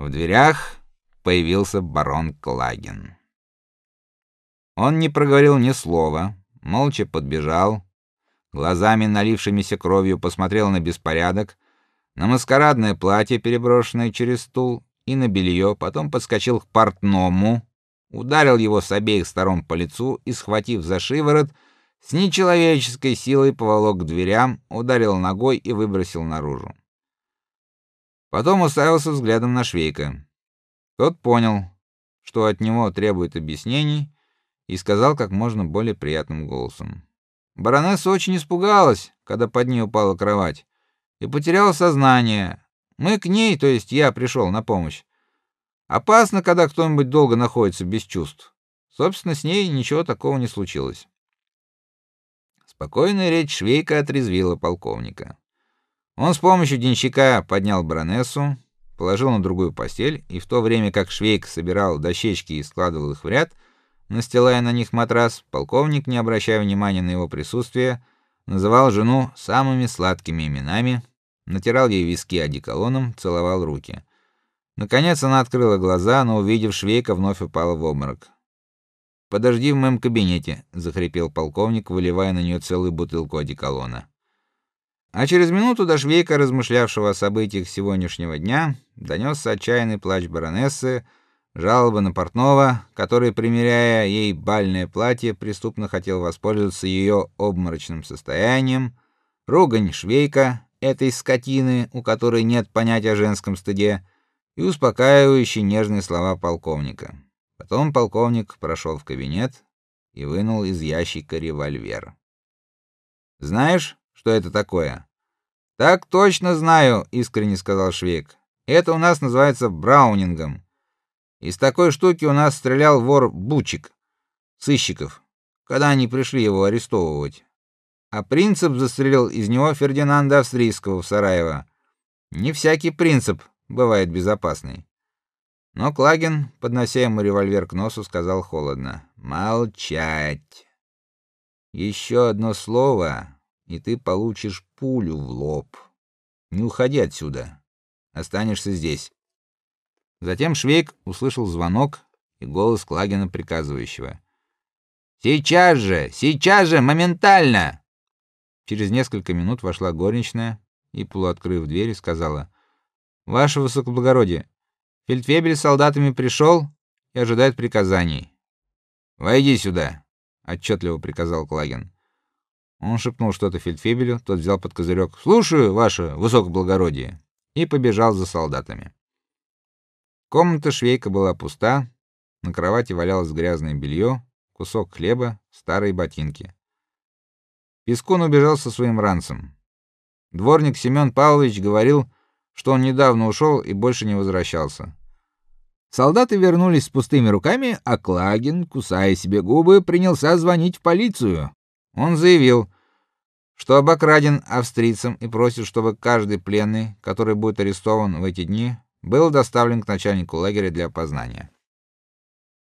В дверях появился барон Клагин. Он не проговорил ни слова, молча подбежал, глазами налившимися кровью посмотрел на беспорядок, на маскарадное платье, переброшенное через стул, и на белье, потом подскочил к портному, ударил его с обеих сторон по лицу и схватив за шиворот, с нечеловеческой силой поволок к дверям, ударил ногой и выбросил наружу. Потом уставился взглядом на Швейка. Тот понял, что от него требует объяснений, и сказал как можно более приятным голосом: "Баронесса очень испугалась, когда под ней упала кровать, и потеряла сознание. Мы к ней, то есть я пришел на помощь. Опасно, когда кто-нибудь долго находится без чувств. Собственно, с ней ничего такого не случилось". Спокойная речь Швейка отрезвила полковника. Он с помощью денщика поднял баронессу, положил на другую постель, и в то время как Швейк собирал дощечки и складывал их в ряд, настилая на них матрас, полковник, не обращая внимания на его присутствие, называл жену самыми сладкими именами, натирал ей виски одеколоном, целовал руки. Наконец она открыла глаза, но увидев Швейка, вновь упала в обморок. Подожди в моем кабинете, захрипел полковник, выливая на нее целую бутылку одеколона. А через минуту до Швейка, размышлявшего о событиях сегодняшнего дня, донесся отчаянный плач баронессы, жалоба на портного, который, примеряя ей бальное платье, преступно хотел воспользоваться ее обморочным состоянием, ругань Швейка, этой скотины, у которой нет понятия о женском стыде, и успокаивающие нежные слова полковника. Потом полковник прошел в кабинет и вынул из ящика револьвер. Знаешь, что это такое? Так точно знаю, искренне сказал Швейк. Это у нас называется браунингом. Из такой штуки у нас стрелял вор Бучик сыщиков, когда они пришли его арестовывать. А принцип застрелил из него Фердинанда Австрийского в Сараево. Не всякий принцип бывает безопасный. Но Клагин, поднося ему револьвер к носу, сказал холодно: "Молчать. Еще одно слово, и ты получишь пулю в лоб. Не уходи отсюда. Останешься здесь. Затем Швейк услышал звонок и голос Клагина приказывающего: "Сейчас же, сейчас же, моментально!" Через несколько минут вошла горничная и полуоткрыв дверь, сказала: "Ваше высокоблагородие, фельдфебель с солдатами пришел и ожидает приказаний. Войди сюда", отчетливо приказал Клагин. Он шепнул что-то фельдфебелю, тот взял под козырек "Слушаю, ваше высокоблагородие" и побежал за солдатами. Комната швейка была пуста, на кровати валялось грязное белье, кусок хлеба, старые ботинки. Пескун убежал со своим ранцем. Дворник Семен Павлович говорил, что он недавно ушел и больше не возвращался. Солдаты вернулись с пустыми руками, а Клагин, кусая себе губы, принялся звонить в полицию. Он заявил, что обокраден австрийцем и просит, чтобы каждый пленный, который будет арестован в эти дни, был доставлен к начальнику лагеря для опознания.